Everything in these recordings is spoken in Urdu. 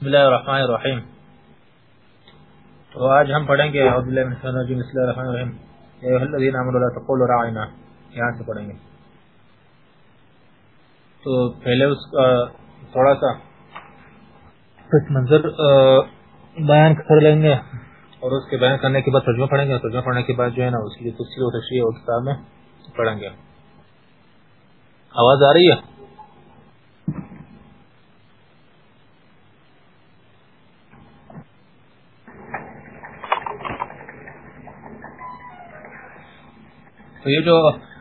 بسم اللہ الرحمن الرحیم۔ تو آج ہم پڑھیں گے، اعوذ باللہ من الشیطان الرجیم، بسم اللہ الرحمن الرحیم۔ یا ایھا الذین آمنوا لا تقولوا راعنا، یہاں سے پڑھیں گے۔ تو پہلے اس کا تھوڑا سا پس منظر بیان کر لیں گے۔ اور اس کے بیان کرنے کے بعد ترجمہ پڑھیں گے۔ ترجمہ پڑھنے کے بعد جو ہے نا، اس کی تفصیل و تشریح اور کتاب میں پڑھیں گے۔ آواز آ رہی ہے؟ تو یہ جو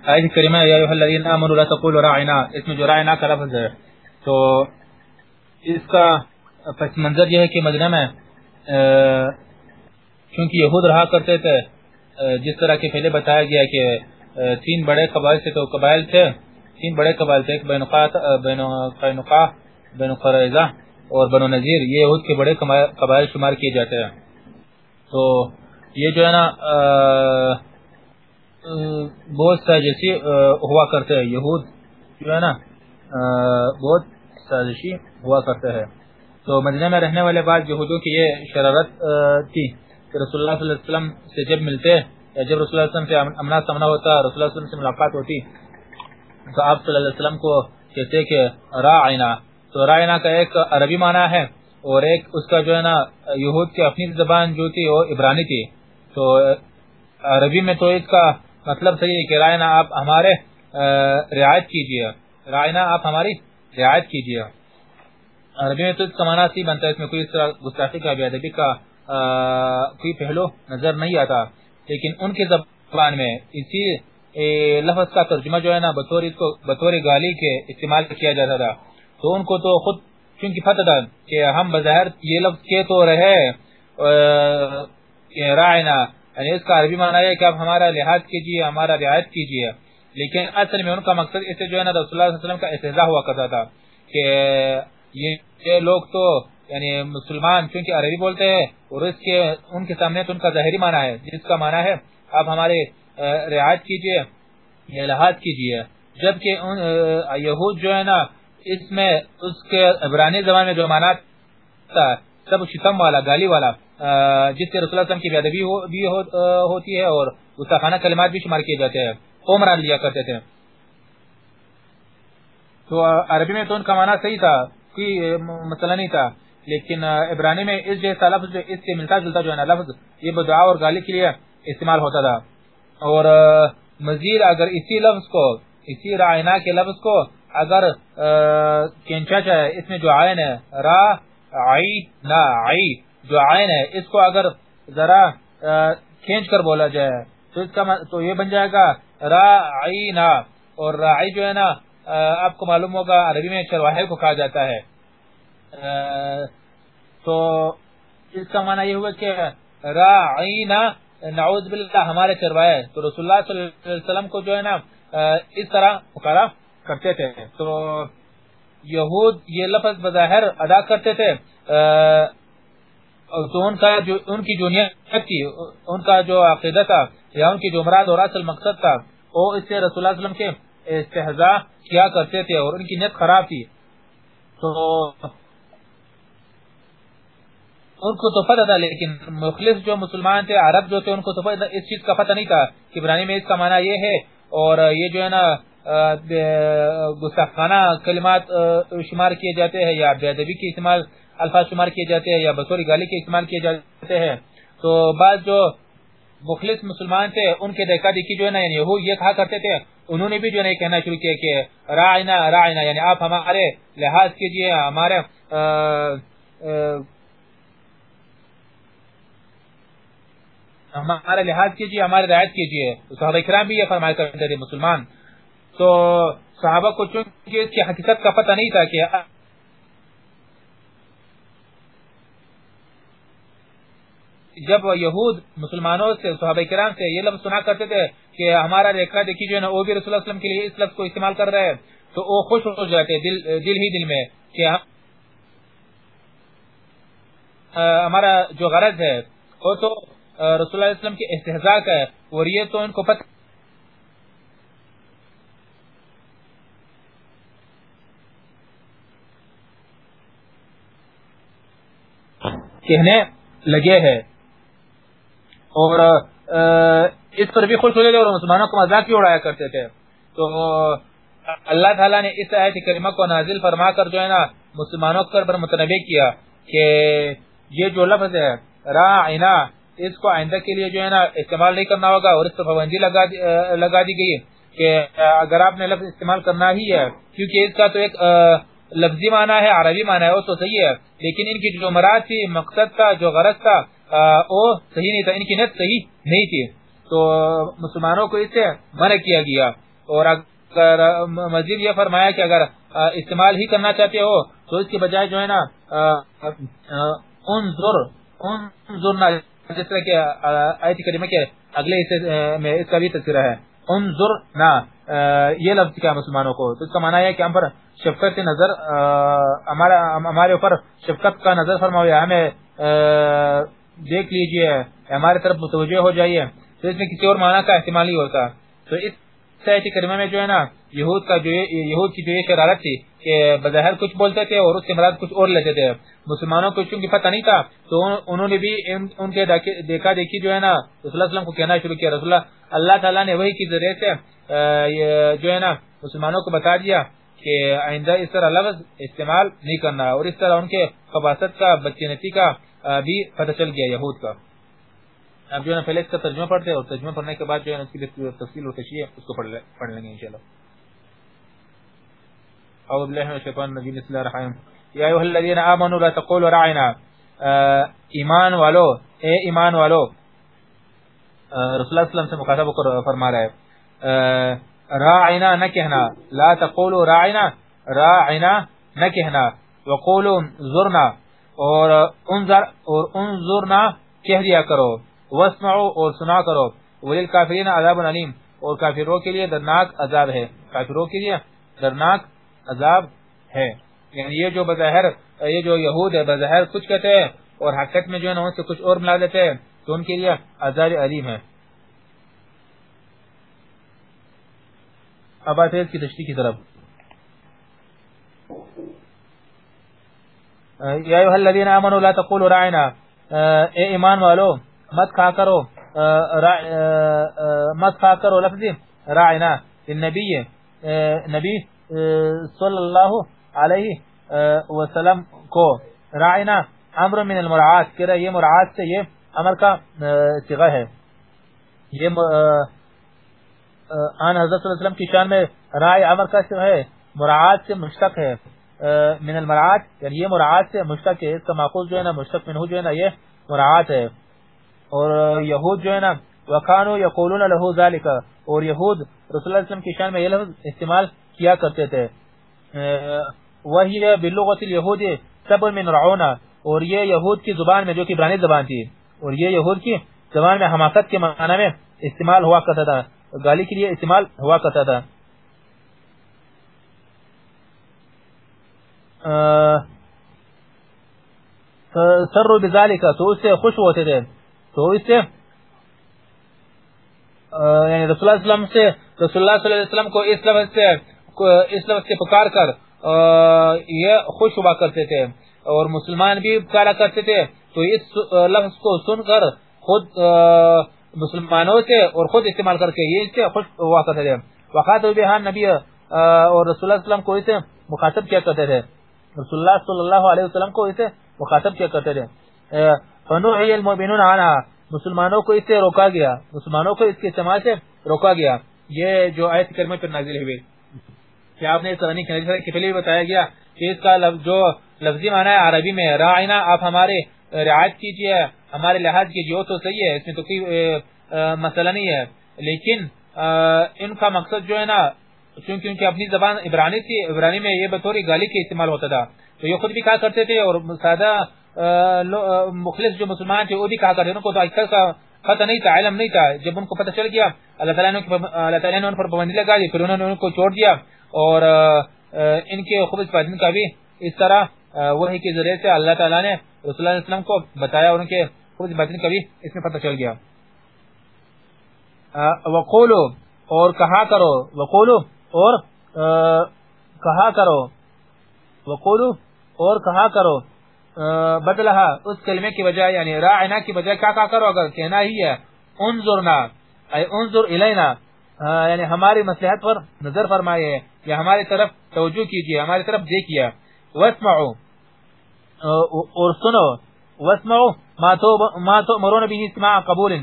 آیت کریمہ یا ایھا الذین آمنوا لا تقولوا راعنا، اس میں جو راعنا کا لفظ ہے، تو اس کا پس منظر یہ ہے کہ مدینہ میں چونکہ یہود رہا کرتے تھے جس طرح کے پہلے بتایا گیا کہ تین بڑے قبائل سے تو قبائل تھے، تین بڑے قبائل تھے، ایک بین قینقاع بین قریظہ اور بنو نذیر، یہ یہود کے بڑے قبائل شمار کیے جاتے ہیں۔ تو یہ جو ہے نا بہت سازشی ہوا کرتے ہیں۔ یہود جو ہے نا بہت سازشی ہوا کرتے ہیں۔ تو مدینہ میں رہنے والے بعد یہودوں کی یہ شرارت تھی کہ رسول اللہ صلی اللہ علیہ وسلم سے جب ملتے، یا جب رسول اللہ علیہ وسلم سے امنا سمنا ہوتا، رسول اللہ علیہ وسلم سے ملاقات ہوتی، تو آپ صلی اللہ علیہ وسلم کو کہتے کہ رائنا۔ تو رائنا کا ایک عربی معنی ہے اور ایک اس کا جو ہے نا، یہود کی اپنی زبان جو تھی وہ عبرانی تھی۔ تو عربی میں تو اس کا مطلب صحیح ہے کہ رائنا آپ ہمارے رعایت کیجیے رائنا آپ ہماری رعایت کیجیے عربی میں تو اس کا معنی سی بنتا ہے، اس میں کوئی اس طرح گستاخی کا بیادبی کا کوئی پہلو نظر نہیں آتا۔ لیکن ان کے زبان میں اسی لفظ کا ترجمہ جو ہے نا، بطور اس کو، بطور گالی کے استعمال کیا جاتا تھا۔ تو ان کو تو خود چونکہ فتح تھا کہ ہم بظاہر یہ لفظ کے تو رہے رائنا یعنی اس کا عربی معنی ہے کہ آپ ہمارا لحاظ کیجیے، ہمارا رعایت کیجیے۔ لیکن اصل میں ان کا مقصد اس سے جو ہے نا رسول اللہ صلی اللہ علیہ وسلم کا استحضاء ہوا کرتا تھا کہ یہ لوگ تو یعنی مسلمان، چونکہ عربی بولتے ہیں اور اس کے ان کے سامنے تو ان کا ظاہری معنی ہے، جس کا معنی ہے آپ ہمارے رعایت کیجیے، یا لحاظ کیجیے۔ جبکہ یہود جو ہے نا اس میں، اس کے عبرانی زبان میں جو معنی تھا، سب شتم والا، گالی والا جس سے رسول اللہ وسلم کی بیادبی بھی ہوتی ہے اور گستاخانہ کلمات بھی شمار کیے جاتے ہیں، عمران لیا کرتے تھے۔ تو عربی میں تو ان کا معنی صحیح تھا، کوئی مسئلہ نہیں تھا، لیکن عبرانی میں اس جیسا لفظ جو اس سے ملتا جلتا جو ہے نا لفظ، یہ بدعا اور گالی کے لیے استعمال ہوتا تھا۔ اور مزید اگر اسی لفظ کو، اسی رائنا کے لفظ کو اگر کینچا چاہے، اس میں جو آئین ہے، را عی نا عی جو عین ہے، اس کو اگر ذرا کھینچ کر بولا جائے، تو اس کا تو یہ بن جائے گا رعینا اور راعی جو ہے نا آپ کو معلوم ہوگا، عربی میں چرواہے کو کہا جاتا ہے۔ تو اس کا معنی یہ ہوا کہ رعینا نعوذ باللہ، ہمارے چرواہے تو رسول اللہ صلی اللہ علیہ وسلم کو جو ہے نا اس طرح پکارا کرتے تھے۔ تو یہود یہ لفظ بظاہر ادا کرتے تھے۔ تو ان کا جو ان کی جو نیت تھی، ان کا جو عقیدہ تھا یا ان کی جو مراد اور اصل مقصد تھا، وہ اس سے رسول اللہ علیہ وسلم کے استحضاء کیا کرتے تھے اور ان کی نیت خراب تھی۔ تو ان کو تو پتہ تھا، لیکن مخلص جو مسلمان تھے، عرب جو تھے، ان کو تو اس چیز کا پتہ نہیں تھا کہ برانی میں اس کا معنی یہ ہے اور یہ جو ہے نا گستاخانہ کلمات شمار کیے جاتے ہیں یا بے ادبی کی استعمال الفاظ شمار کیے جاتے ہیں یا بطور گالی کے استعمال کیے جاتے ہیں، تو بعض جو مخلص مسلمان تھے، ان کے دیکھا دیکھی جو ہے نا یعنی وہ یہ کہا کرتے تھے، انہوں نے بھی جو ہے کہنا شروع کیا کہ رائنا رائنا یعنی آپ ہمارے لحاظ کیجیے، ہمارے ہمارے لحاظ کیجیے، ہمارے رعایت کیجیے۔ صحابہ کرام بھی یہ فرمایا کرتے تھے مسلمان۔ تو صحابہ کو چونکہ اس کی حقیقت کا پتہ نہیں تھا کہ جب یہود مسلمانوں سے صحابہ کرام سے یہ لفظ سنا کرتے تھے کہ ہمارا ریکھا دیکھی جو ہے نا وہ بھی رسول اللہ علیہ وسلم کے لیے اس لفظ کو استعمال کر رہے ہیں۔ تو وہ خوش ہو جاتے دل, دل ہی دل میں کہ ہمارا جو غرض ہے وہ تو رسول اللہ علیہ وسلم کی استحضاء کا ہے اور یہ تو ان کو پتہ کہنے لگے ہیں۔ اور اس پر بھی خوش ہو اور مسلمانوں کو مذاق بھی اڑایا کرتے تھے؟ تو، اللہ تعالیٰ نے اس آیت کریمہ کو نازل فرما کر جو ہے نا، مسلمانوں پر متنبع کیا کہ یہ جو لفظ ہے راعنا اس کو آئندہ کے لیے جو ہے نا، استعمال نہیں کرنا ہوگا اور اس پر پابندی لگا دی گئی کہ اگر آپ نے لفظ استعمال کرنا ہی ہے، کیونکہ اس کا تو ایک لفظی معنی ہے، عربی معنی ہے، وہ تو صحیح ہے، لیکن ان کی جو مراد تھی، مقصد تھا، جو غرض تھا وہ صحیح نہیں تھا، ان کی نیت صحیح نہیں تھی۔ تو مسلمانوں کو اس سے منع کیا گیا۔ اور اگر مزید یہ فرمایا کہ اگر استعمال ہی کرنا چاہتے ہو، تو اس کے بجائے جو ہے نا انظر انظرنا جس طرح کہ آیت کریمہ کے اگلے حصے میں اس کا بھی تذکرہ ہے۔ انظرنا یہ لفظ کیا مسلمانوں کو؟ تو اس کا معنی ہے کہ ہم پر شفقت نظر ہمارے اوپر شفقت کا نظر فرمایا ہمیں دیکھ لیجیے ہمارے طرف متوجہ ہو جائیے۔ تو اس میں کسی اور معنی کا احتمال ہی ہوتا۔ تو اس سیت کریمہ میں جو ہے نا، یہود کا جو یہود کی جو یہ شرارت تھی کہ بظاہر کچھ بولتے تھے اور اس کے مراد کچھ اور لیتے تھے۔ مسلمانوں کو چونکہ پتہ نہیں تھا، تو انہوں نے بھی ان کے دیکھا، دیکھی جو ہے نا، رسول اللہ وسلم کو کہنا شروع کیا۔ رسول اللہ اللہ تعالیٰ نے وہی کی ذریعے سے جو ہے نا، مسلمانوں کو بتا دیا کہ آئندہ اس طرح لفظ استعمال نہیں کرنا اور اس طرح ان کے خباست کا بچینتی کا بھی پتہ چل گیا یہود کا۔ اب جو ہے پہلے اس کا ترجمہ پڑھتے ہیں اور ترجمہ پڑھنے کے بعد جو ہے اس کی تفصیل اور تشریح اس کو پڑھ لیں گے انشاءاللہ۔ اعوذ باللہ من الشیطان الرجیم، بسم اللہ الرحمن الرحیم۔ یا ایھا الذین آمنوا لا تقولوا راعنا۔ ایمان والو، اے ایمان والو۔ رسول اللہ صلی اللہ علیہ وسلم سے مخاطب کر فرما رہا ہے۔ راعنا نہ کہنا۔ لا تقولوا راعنا راعنا نہ کہنا۔ وقولوا زرنا اور انظر اور انظرنا، کہہ دیا کرو۔ وسمعوا اور سنا کرو۔ وللکافرین عذاب علیم اور کافروں کے لیے درناک عذاب ہے۔ کافروں کے لیے درناک عذاب ہے۔ یعنی یہ جو بظاہر، یہ جو یہود ہے، بظاہر کچھ کہتے ہیں اور حقیقت میں جو ہے ان سے کچھ اور ملا دیتے ہیں، تو ان کے لیے عذاب علیم ہے۔ اب آتے ہیں اس کی تشریح کی طرف۔ یا ایوہ الذین آمنوا لا تقولوا رائنا اے ایمان والو، مت کھا کرو مت کھا کرو لفظی، راعنا النبی نبی صلی اللہ علیہ وسلم کو، راعنا، امر من المرعات، کہ یہ مرعات سے یہ امر کا صغہ ہے. یہ آن حضرت صلی اللہ علیہ وسلم کی شان میں رائے امر کا صغہ ہے، مرعات سے مشتق ہے. من المرعات یعنی یہ مرعات سے مشتق ہے، اس کا معقول جو ہے نا، مشتق منہو جو ہے نا، یہ مرعات ہے۔ اور یہود جو ہے نا، وکانو یقولون له ذالک، اور یہود رسول اللہ علیہ وسلم کی شان میں یہ لفظ استعمال کیا کرتے تھے۔ وہی بلغت الیہود سب من رعونا، اور یہ یہود کی زبان میں، جو کہ برانی زبان تھی۔ اور یہ یہود کی زبان میں، حماقت کے معنی میں استعمال ہوا کرتا تھا۔ گالی کے لیے استعمال ہوا کرتا تھا۔ سر بذالک تو اس سے خوش ہوتے تھے۔ تو اس سے یعنی رسول اللہ علیہ وسلم سے، رسول اللہ صلی اللہ علیہ وسلم کو اس لفظ سے اس لفظ سے پکار کر یہ خوش ہوا کرتے تھے۔ اور مسلمان بھی پکارا کرتے تھے۔ تو اس لفظ کو سن کر خود مسلمانوں سے اور خود استعمال کر کے یہ اس سے خوش ہوا کرتے تھے۔ وقات بہان نبی اور رسول اللہ علیہ وسلم کو اسے مخاطب کیا کرتے تھے۔ رسول اللہ صلی اللہ علیہ وسلم کو اسے مخاطب کیا کرتے تھے۔ فنوحی المؤمنون عنہ مسلمانوں کو اس سے روکا گیا۔ مسلمانوں کو اس کے استعمال سے روکا گیا۔ یہ جو آیت کرمہ پر نازل ہوئی۔ کہ آپ نے سرانی کے پہلے بھی بتایا گیا کہ اس کا جو لفظی معنی ہے عربی میں رائنا آپ ہمارے رعایت کیجیے، ہمارے لحاظ کیجیے وہ تو صحیح ہے، اس میں تو کوئی مسئلہ نہیں ہے۔ لیکن ان کا مقصد جو ہے نا چونکہ ان کی اپنی زبان عبرانی تھی، عبرانی میں یہ بطوری گالی کے استعمال ہوتا تھا۔ تو یہ خود بھی کہا کرتے تھے اور سادہ مخلص جو مسلمان تھے وہ بھی کہا کرتے ان کو تو اکثر کا پتہ نہیں تھا، علم نہیں تھا۔ جب ان کو پتہ چل گیا، اللہ تعالیٰ نے اللہ تعالیٰ نے ان پر پابندی لگا دی، پھر انہوں نے ان کو چھوڑ دیا۔ اور ان کے خود فائدین کا بھی اس طرح وہی کے ذریعے سے اللہ تعالیٰ نے رسول اللہ علیہ وسلم کو بتایا اور ان کے خود فائدین کا بھی اس میں پتہ چل گیا۔ وقولو، اور کہا کرو، وقولو اور کہا کرو۔ وقولو، اور کہا کرو۔ بدلہ اس کلمے کی بجائے یعنی راعنا کی بجائے کیا کرو؟ اگر کہنا ہی ہے، انظرنا، اے انظر الینا۔ یعنی ہماری مصلحت پر نظر فرمائے، یا ہماری طرف توجہ کیجیے ہماری طرف دیکھئے واسمعوا اور سنو۔ واسمعوا ما تؤمرون به اسماع قبول،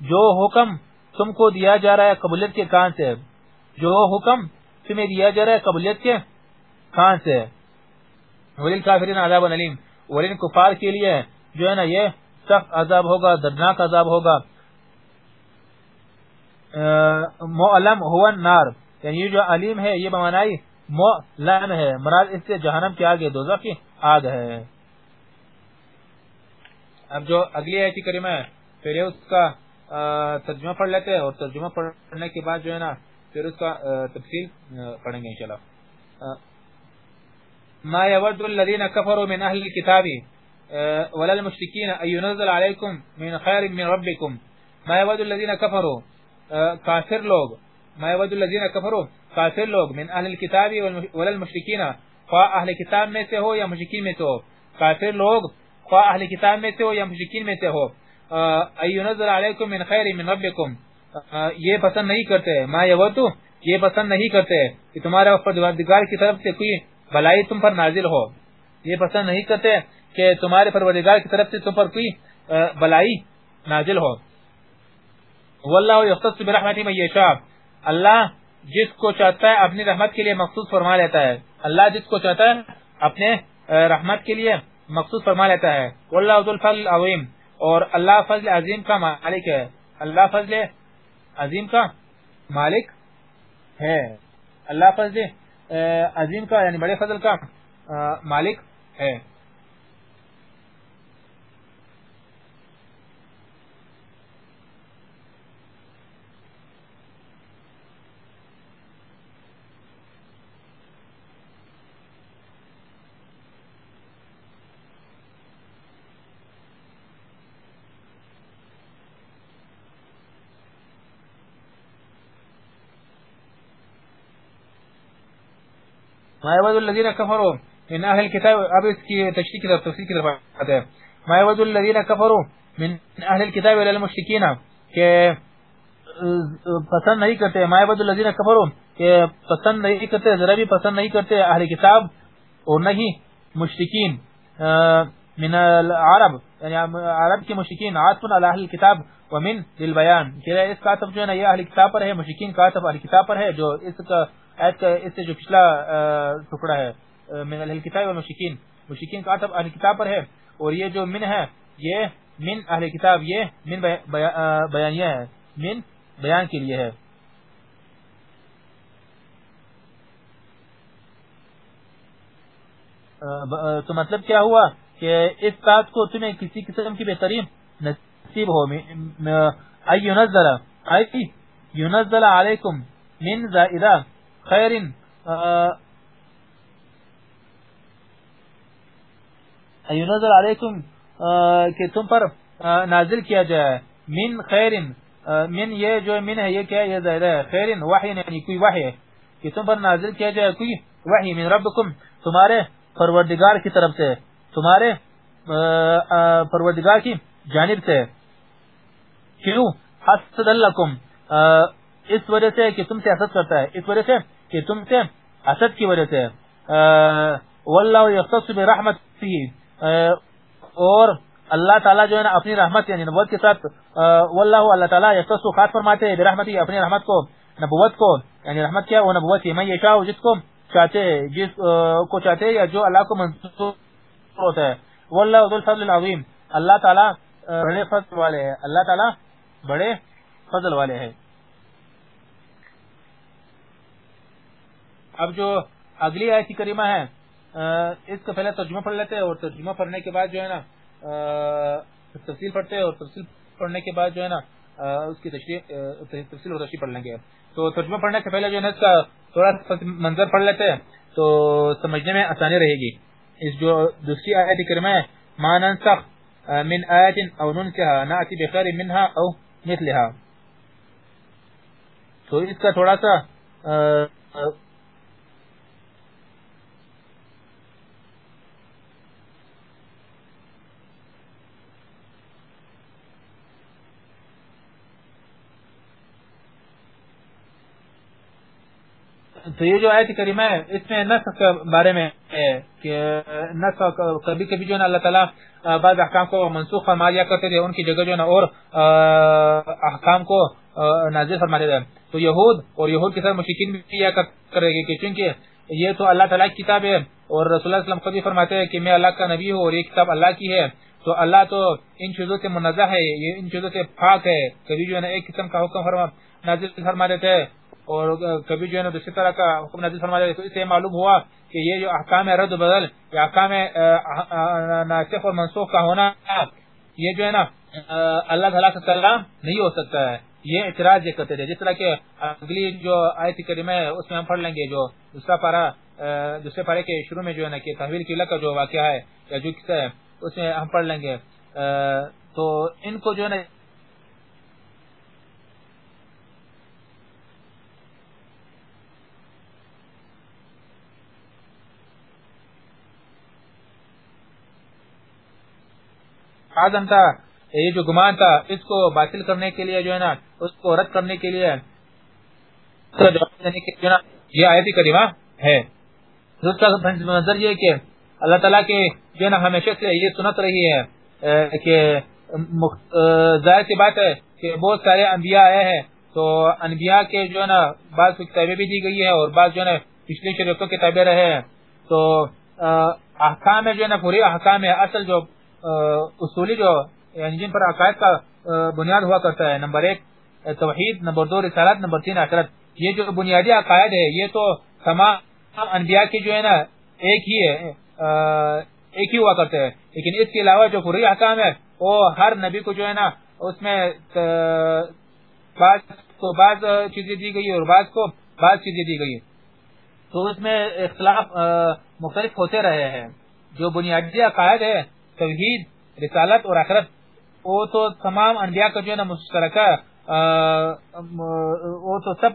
جو حکم تم کو دیا جا رہا ہے قبولیت کے کان سے۔ جو حکم تمہیں دیا جا رہا ہے، قبولیت کے۔ کان سے؟ ولیل کافرین عذاب علیم ولین کفار کے لیے جو ہے نا یہ سخت عذاب ہوگا، دردناک عذاب ہوگا۔ معلم هو النار۔ یعنی یہ جو علیم ہے، یہ بمعنی معلم ہے۔ مراد اس سے جہنم کے آگے، دوزخ کی آگ ہے۔ اب جو اگلی آیتی کریمہ ہے پھر اس کا ترجمہ پڑھ لیتے ہیں اور ترجمہ پڑھنے کے بعد جو ہے نا پھر اس کا تفصیل پڑھیں گے انشاءاللہ ما يود الذين كفروا من أهل الكتاب ولا المشركين ان ينزل عليكم من خير من ربكم ما يود الذين كفروا کافر لوگ ما يود الذين كفروا کافر لوگ من أهل الكتاب ولا المشركين خواہ اہل کتاب میں سے ہو یا مشرکین میں سے ہو کافر لوگ خواہ اہل کتاب میں سے ہو یا مشرکین میں سے ہو ایونزل علیکم من خیر من ربکم یہ پسند نہیں کرتے۔ ما یودو یہ پسند نہیں کرتے کہ تمہارے پروردگار کی طرف سے کوئی بلائی تم پر نازل ہو۔ یہ پسند نہیں کرتے کہ تمہارے پروردگار کی طرف سے تم پر کوئی بلائی نازل ہو۔ واللہ یختص برحمتی من یشاء۔ اللہ جس کو چاہتا ہے اپنی رحمت کے لیے مخصوص فرما لیتا ہے۔ اللہ جس کو چاہتا ہے اپنے رحمت کے لیے مخصوص فرما لیتا ہے۔ واللہ ذو الفضل العظیم۔ اور اللہ فضل عظیم کا مالک ہے۔ اللہ فضل عظیم کا مالک ہے۔ اللہ فضل عظیم کا یعنی بڑے فضل کا مالک ہے۔ ما يود الذين كفروا من اهل الكتاب اب اس کی تشریح کی طرف تفصیل کی طرف آتے ہیں ما يود الذين كفروا من اهل الكتاب الى المشركين کہ پسند نہیں کرتے، ما يود الذين كفروا کہ پسند نہیں کرتے، ذرا بھی پسند نہیں کرتے اہل کتاب اور نہیں مشرکین من العرب یعنی عرب کے مشرکین، عاطف علی اهل الكتاب ومن للبيان. کہ اس کا جو ہے نا، یہ اہل کتاب پر ہے، مشرکین کا عاطف اہل کتاب پر ہے، جو اس کا آیت کا اس سے جو پچھلا ٹکڑا ہے من اہل کتاب والمشکین مشکین کا عطب اہل کتاب پر ہے۔ اور یہ جو من ہے، یہ من اہل کتاب، یہ من بیانیہ ہے۔ من بیان کے لیے ہے۔ تو مطلب کیا ہوا کہ اس بات کو تمہیں کسی قسم کی بہترین نصیب ہو ای ينزل ای ينزل علیکم من زائدہ۔ خیر نظر علیکم کہ تم پر نازل کیا جائے۔ من خیر من یہ جو من ہے، یہ کیا یہ زائدہ ہے خیر وحی یعنی کوئی وحی ہے۔ کہ تم پر نازل کیا جائے، کوئی وحی من ربکم، تمہارے پروردگار کی طرف سے، تمہارے پروردگار کی جانب سے۔ کیوں؟ حسد لکم اس وجہ سے کہ تم سے حسد کرتا ہے، اس وجہ سے کہ تم سے حسد کی وجہ سے۔ واللہ یختص برحمته اور اللہ تعالی جو ہے نا، اپنی رحمت یعنی نبوت کے ساتھ واللہ اللہ تعالی یختص خاص فرماتے ہیں برحمته اپنی رحمت کو، نبوت کو۔ یعنی رحمت کیا؟ وہ نبوت ہے میں یہ چاہوں جس کو چاہتے ہیں جس کو چاہتے ہیں یا جو اللہ کو منظور ہوتا ہے۔ واللہ ذو الفضل العظیم۔ اللہ تعالی بڑے فضل والے ہیں۔ اللہ تعالی بڑے فضل والے ہیں۔ اب جو اگلی آیت کریمہ ہے اس کا پہلے ترجمہ پڑھ لیتے ہیں اور ترجمہ پڑھنے کے بعد جو ہے نا تفصیل پڑھتے ہیں اور تفصیل پڑھنے کے بعد جو ہے نا اس کی تشریح تفصیل اور تشریح پڑھ لیں گے۔ تو ترجمہ پڑھنے سے پہلے جو ہے نا، اس کا تھوڑا منظر پڑھ لیتے ہیں، تو سمجھنے میں آسانی رہے گی۔ اس جو دوسری آیت کریمہ ہے، ما ننسخ من آیت او ننسها نأتی بخیر منها او مثلها۔ تو اس کا تھوڑا سا تو یہ جو آیت کریمہ ہے، اس میں نسخ کے بارے میں ہے کہ نسخ کبھی کبھی جو ہے اللہ تعالیٰ بعض احکام کو منسوخ فرما لیا کرتے تھے، ان کی جگہ جو ہے نا اور احکام کو نازل فرما دیتے تو یہود اور یہود کے ساتھ مشکین بھی کیا کرے گی چونکہ یہ تو اللہ تعالیٰ کی کتاب ہے اور رسول اللہ علیہ وسلم خود بھی فرماتے ہیں کہ میں اللہ کا نبی ہوں اور یہ کتاب اللہ کی ہے۔ تو اللہ تو ان چیزوں سے منزہ ہے، یہ ان چیزوں سے پاک ہے۔ کبھی جو ہے نا ایک قسم کا حکم فرما، نازل فرما دیتے ہیں۔ اور کبھی جو ہے نا دوسری طرح کا حکم نازل فرما تو اس سے معلوم ہوا کہ یہ جو احکام رد بدل یا احکام ناسخ اور منسوخ کا ہونا یہ جو ہے نا اللہ تعالیٰ سے سلام نہیں ہو سکتا ہے۔ یہ اعتراض یہ کرتے تھے۔ جس طرح کہ اگلی جو آیت کریمہ ہے، اس میں ہم پڑھ لیں گے جو دوسرا پارا دوسرے پارے کے شروع میں جو ہے نا کہ تحویل قلعہ کا جو واقعہ ہے یا جو قصہ ہے، اس میں ہم پڑھ لیں گے۔ تو ان کو جو ہے نا آدم تھا، یہ جو گمان تھا، اس کو باطل کرنے کے لیے جو ہے نا، اس کو رد کرنے کے لیے یہ آیتی کریمہ ہاں، ہے۔ نظر یہ کہ اللہ تعالیٰ کے جو ہے نا، ہمیشہ سے یہ سنت رہی ہے کہ ظاہر سی بات ہے کہ بہت سارے انبیاء آئے ہیں۔ تو انبیاء کے جو ہے نا، بعض کتابیں بھی دی گئی ہے اور بعض جو ہے نا پچھلی شریعتوں کتابیں رہے ہیں۔ تو احکام جو ہے نا پوری احکام ہے اصل جو اصولی جو یعنی جن پر عقائد کا بنیاد ہوا کرتا ہے، نمبر ایک توحید، نمبر دو، رسالت، نمبر تین آخرت یہ جو بنیادی عقائد ہے، یہ تو تمام انبیاء کی جو ہے نا، ایک ہی ہے ایک ہی ہوا کرتے ہیں۔ لیکن اس کے علاوہ جو پوری احکام ہے وہ ہر نبی کو جو ہے نا، اس میں بعض کو بعض چیزیں دی گئی اور بعض کو بعض چیزیں دی گئی تو اس میں اختلاف مختلف ہوتے رہے ہیں۔ جو بنیادی عقائد ہے توحید، رسالت اور آخرت. وہ تو تمام انبیاء کا جو ہے نا مشترکہ وہ تو سب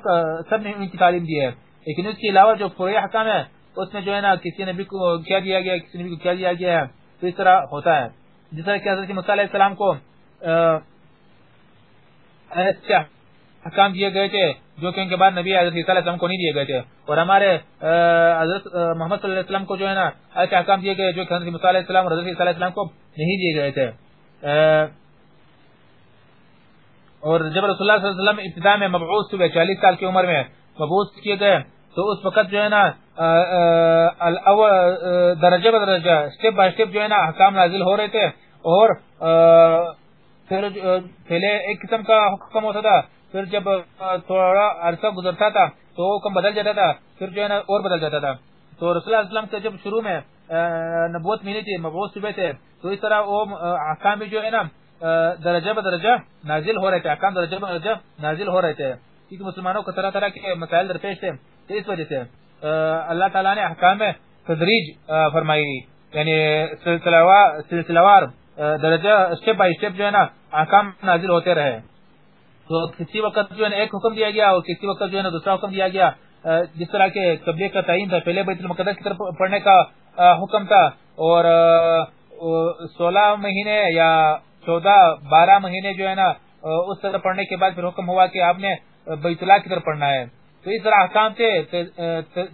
سب نے ان کی تعلیم دی ہے. لیکن اس کے علاوہ جو پورے حکام ہے، اس میں جو ہے نا کسی نبی کو کیا دیا گیا، کسی نبی کو کیا دیا گیا ہے، تو اس طرح ہوتا ہے. جس طرح کہ حضرت علیہ السلام کو حکام دیے گئے تھے، جو کہ ان کے بعد نبی حضرت علیہ السلام کو نہیں دیے گئے تھے۔ اور ہمارے حضرت محمد صلی اللہ علیہ وسلم کو جو ہے نا ایسے حکام دیے گئے، جو کہ حضرت علیہ السلام اور حضرت علیہ السلام کو نہیں دیے گئے تھے۔ اور جب رسول اللہ صلی اللہ علیہ وسلم ابتدا میں مبعوث ہوئے، چالیس سال کی عمر میں مبعوث کیے گئے، تو اس وقت جو ہے نا درجہ بدرجہ سٹیپ بائی سٹیپ جو ہے نا حکام نازل ہو رہے تھے۔ اور پہلے ایک قسم کا حکم ہوتا تھا پھر جب تھوڑا عرصہ گزرتا تھا تو وہ حکم بدل جاتا تھا، پھر جو ہے نا اور بدل جاتا تھا۔ تو رسول اللہ علیہ وسلم سے جب شروع میں نبوت ملی تھی، مبعوث صبح تھے تو اس طرح وہ حکام بھی جو ہے نا درجہ بدرجہ نازل ہو رہے تھے، احکام درجہ بدرجہ نازل ہو رہے تھے۔ کیونکہ مسلمانوں کو طرح طرح کے مسائل درپیش تھے، تو اس وجہ سے اللہ تعالیٰ نے احکام میں تدریج فرمائی۔ یعنی سلسلہ وار درجہ، اسٹیپ بائی اسٹیپ جو ہے نا، احکام نازل ہوتے رہے۔ تو کسی وقت جو ہے ایک حکم دیا گیا اور کسی وقت جو ہے دوسرا حکم دیا گیا جس طرح کے قبلے کا تعین تھا، پہلے بیت المقدس کی طرف پڑھنے کا حکم تھا اور سولہ مہینے یا چودہ، بارہ مہینے جو ہے نا اس طرح پڑھنے کے بعد پھر حکم ہوا کہ آپ نے بیت اللہ کی طرف پڑھنا ہے۔ تو اس طرح احکام سے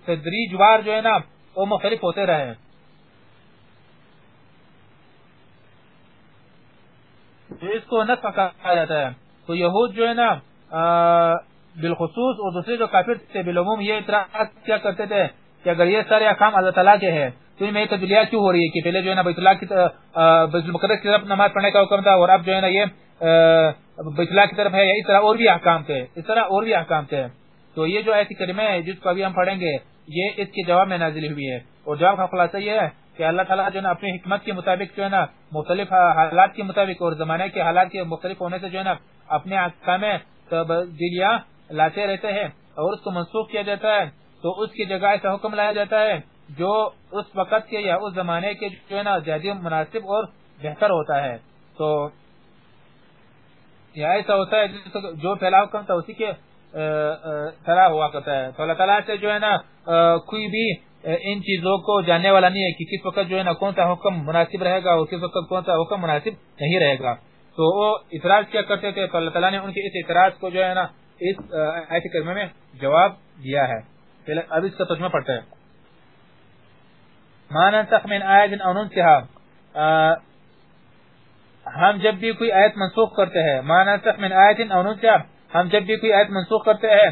تدریج وار جو ہے نا، وہ مختلف ہوتے رہے اس کو نسخ کہا جاتا ہے۔ تو یہود جو ہے نا بالخصوص اور دوسرے جو کافر تھے بالعموم یہ اعتراض کیا کرتے تھے کہ اگر یہ سارے احکام اللہ تعالیٰ کے ہیں، تو ان میں تبدیلیاں کیوں ہو رہی ہے کہ پہلے جو ہے نا بیت اللہ کی بیت المقدس کی طرف نماز پڑھنے کا حکم تھا، اور اب جو ہے نا یہ بیت اللہ کی طرف ہے، یا اس طرح اور بھی احکام تھے اس طرح اور بھی احکام تھے تو یہ جو ایسی کریمہ ہے جس کو ابھی ہم پڑھیں گے، یہ اس کے جواب میں نازل ہوئی ہے۔ اور جواب کا خلاصہ یہ ہے کہ اللہ تعالیٰ جو ہے نا اپنی حکمت کے مطابق جو ہے نا، مختلف حالات کے مطابق اور زمانے کے حالات کے مختلف ہونے سے جو ہے نا اپنے احکام تبدیلیاں لاتے رہتے ہیں اور اس کو منسوخ کیا جاتا ہے، تو اس کی جگہ ایسا حکم لایا جاتا ہے جو اس وقت کے یا اس زمانے کے جو ہے نا زیادہ مناسب اور بہتر ہوتا ہے۔ تو یا ایسا ہوتا ہے جو پھیلاؤ کم تھا اسی کے طرح ہوا کرتا ہے۔ تو اللہ تعالیٰ سے جو ہے نا کوئی بھی ان چیزوں کو جاننے والا نہیں ہے کہ کس وقت جو ہے نا کون سا حکم مناسب رہے گا اور کس وقت کون سا حکم مناسب نہیں رہے گا۔ تو وہ اعتراض کیا کرتے تھے تو اللہ تعالیٰ نے ان کے اس اعتراض کو جو ہے نا، اس ایسے کرنے میں جواب دیا ہے۔ اب اس کا ترجمہ پڑھتا ہے ما ننسخ من آیت او ننسها ہم جب بھی کوئی آیت منسوخ کرتے ہیں، ما ننسخ من آیت او ننسها ہم جب بھی کوئی آیت منسوخ کرتے ہیں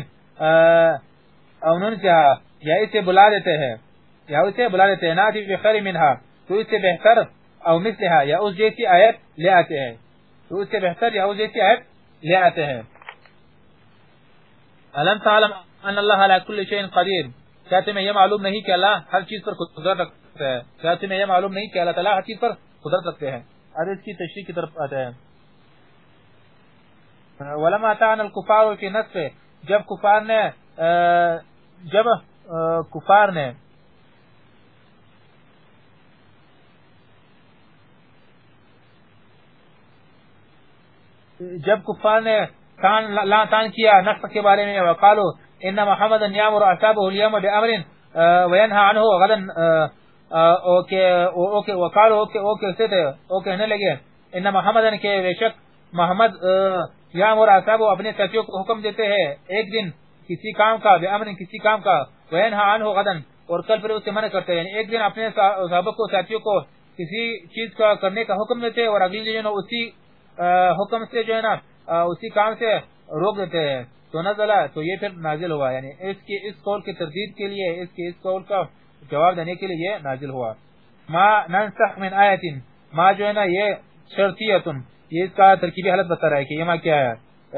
او ننسها یا اسے بلا دیتے ہیں، یا اسے بلا دیتے ہیں ناتی بخیر منها۔ تو اس سے بہتر او مثلها، یا اس جیسی آیت لے آتے ہیں۔ اس سے بہتر یا اس جیسی آیت لے آتے ہیں۔ علم تعلم ان اللہ علی کل شیء قدیر۔ کیا تمہیں یہ معلوم نہیں کہ اللہ ہر چیز پر قدرت رکھتا ہے کیا تمہیں یہ معلوم نہیں کہ اللہ تعالی ہر چیز پر قدرت رکھتے ہیں؟ اب اس کی تشریح کی طرف آتے ہیں۔ ولما اتانا الكفار في نصف جب کفار نے جب کفار نے جب کفار نے تان لا تان کیا نقص کے بارے میں، وقالو ان محمد یامر اصحابه اليوم بامر وينهى عنه غدا اوکے اوکے وقالو اوکے اوکے سے تھے، او کہنے لگے، ان محمد کے بے شک محمد یامر اصحابه اپنے ساتھیوں کو حکم دیتے ہیں، ایک دن کسی کام کا بامر کسی کام کا وينهى عنه غدا، اور کل پھر اسے منع کرتے ہیں یعنی ایک دن اپنے صحابہ کو، ساتھیوں کو کسی چیز کا کرنے کا حکم دیتے ہیں، اور اگلی دن اسی حکم سے جو ہے نا اسی کام سے روک دیتے ہیں۔ تو نزلہ، تو یہ پھر نازل ہوا۔ یعنی اس کی، اس قول کی تردید کے لیے، اس کی، اس قول کا جواب دینے کے لیے یہ نازل ہوا۔ ما ننسخ من آیت، ما جو ہے نا، یہ شرطیتن۔ یہ اس کا ترکیبی حالت بتا رہا ہے کہ یہ ما کیا ہے۔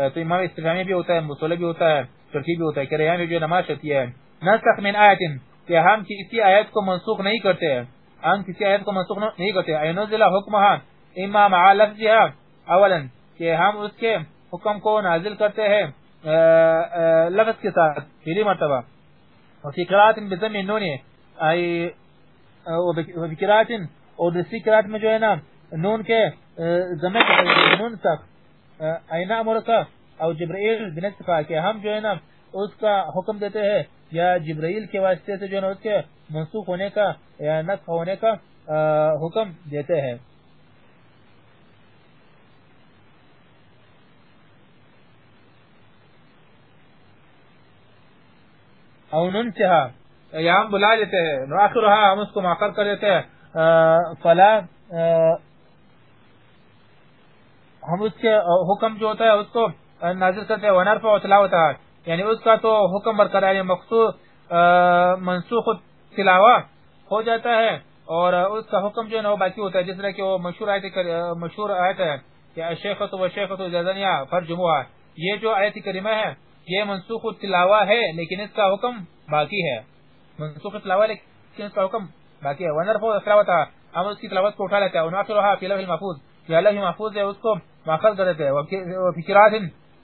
تو امام استفامی بھی ہوتا ہے مصولہ بھی ہوتا ہے، ترکیبی بھی ہوتا ہے، کہ رہا جو نماز شرطیہ ہے۔ ننسخ من آیت، کہ ہم کسی آیت کو منسوخ نہیں کرتے۔ ہیں ہم کسی آیت کو منسوخ نہیں کرتے۔ اینوزلہ حکمہا اما مع لفظها اولا کہ ہم اس کے حکم کو نازل کرتے ہیں لفظ کے ساتھ، پہلی مرتبہ۔ وفی قرآت بزم نون وفی قرآت اور دوسری قرآت میں جو ہے نا، نون کے زمین نون تک اینا مرکا او جبرائیل بنصفہ کہ ہم جو ہے نا، اس کا حکم دیتے ہیں، یا جبرائیل کے واسطے سے جو ہے نا، اس کے منسوخ ہونے کا یا نسخ ہونے کا حکم دیتے ہیں۔ او ننسها یا ہم بلا لیتے ہیں. نواخرها ہم اس کو ماخر کر دیتے ہیں. فلا ہم اس کے حکم جو ہوتا ہے اس کو نازل کرتے ہیں. ونرفع تلاوتا یعنی اس کا تو حکم برقرار یعنی مخصوص منسوخ تلاوہ ہو جاتا ہے اور اس کا حکم جو ہے نا وہ باقی ہوتا ہے. جس طرح کہ وہ مشہور آیت مشہور آیت ہے کہ الشیخۃ والشیخۃ جزنیا فرجموها یہ جو آیت کریمہ ہے یہ منسوخ تلاوہ ہے، لیکن اس کا حکم باقی ہے۔ منسوخ تلاوہ لیکن اس کا حکم باقی ہے۔ ونرفو تلاوتا ہم اس کی تلاوت کو اٹھا لیتے ہیں۔ ونرفوها فی لوح المحفوظ کہ اللہ محفوظ ہے، اس کو ماخذ کر دیتے ہیں۔ وفی قرات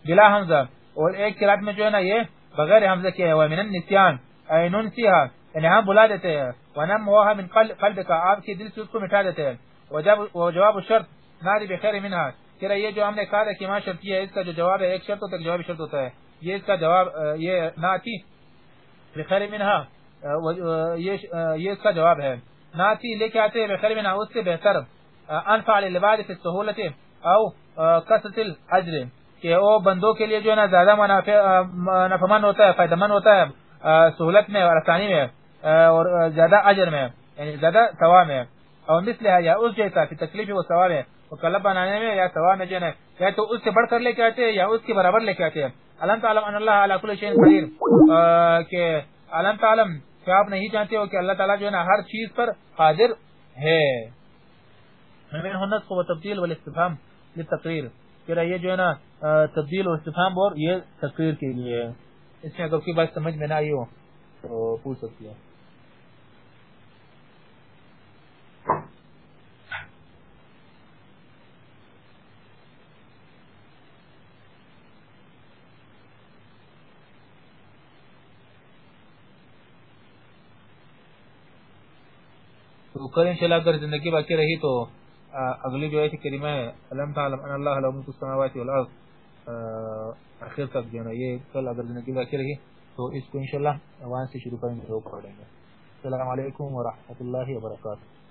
بلا حمزہ اور ایک قرات میں جو ہے نا، یہ بغیر حمزہ کیا ہے ومن النسیان ای ننسیها یعنی ہم بلا دیتے ہیں۔ ونم ونموها من قلبك آپ کی دل سے اس کو مٹھا دیتے ہیں۔ وجواب الشرط نادی بخیر منها۔ کہ یہ جو ہم نے کہا ہے کہ ما شرطی ہے، اس کا جو جواب ہے، ایک شرط ہوتا ہے جواب شرط ہوتا ہے۔ یہ اس کا جواب یہ ناتی بخیر منہا یہ اس کا جواب ہے۔ ناتی لے کے آتے بخیر منہا اس سے بہتر۔ انفع للعباد فی السہولت او کسرت الاجر، کہ وہ بندوں کے لیے جو ہے نا، زیادہ نفمن ہوتا ہے فائدہ من ہوتا ہے سہولت میں اور آسانی میں اور زیادہ اجر میں یعنی زیادہ ثواب میں۔ اور مثل ہے، یا اس جیسا کہ تکلیف وہ ثواب ہے کلب بنانے میں یا ثواب میں جو ہے یا تو اس سے بڑھ کر لے کے آتے ہیں یا اس کے برابر لے کے آتے ہیں۔ علم تعلم ان اللہ علی کل شیء قدیر۔ کہ علم تعلم، کہ آپ نہیں جانتے ہو کہ اللہ تعالی جو ہے نا ہر چیز پر قادر ہے۔ من ہنس کو تبدیل والاستفهام للتقریر۔ کہ یہ جو ہے نا تبدیل اور استفهام اور یہ تقریر کے لیے۔ اس میں اگر کوئی بات سمجھ میں نہ آئی ہو تو پوچھ سکتی ہے تو کل انشاءاللہ اگر زندگی باقی رہی تو اگلی جو ہے کریمہ ہے علم تعلم، ان اللہ لہم ملک سماوات والارض اخر تک جو ہے یہ کل اگر زندگی باقی رہی تو اس کو انشاءاللہ وہاں سے شروع کریں گے۔ السلام علیکم ورحمۃ اللہ وبرکاتہ۔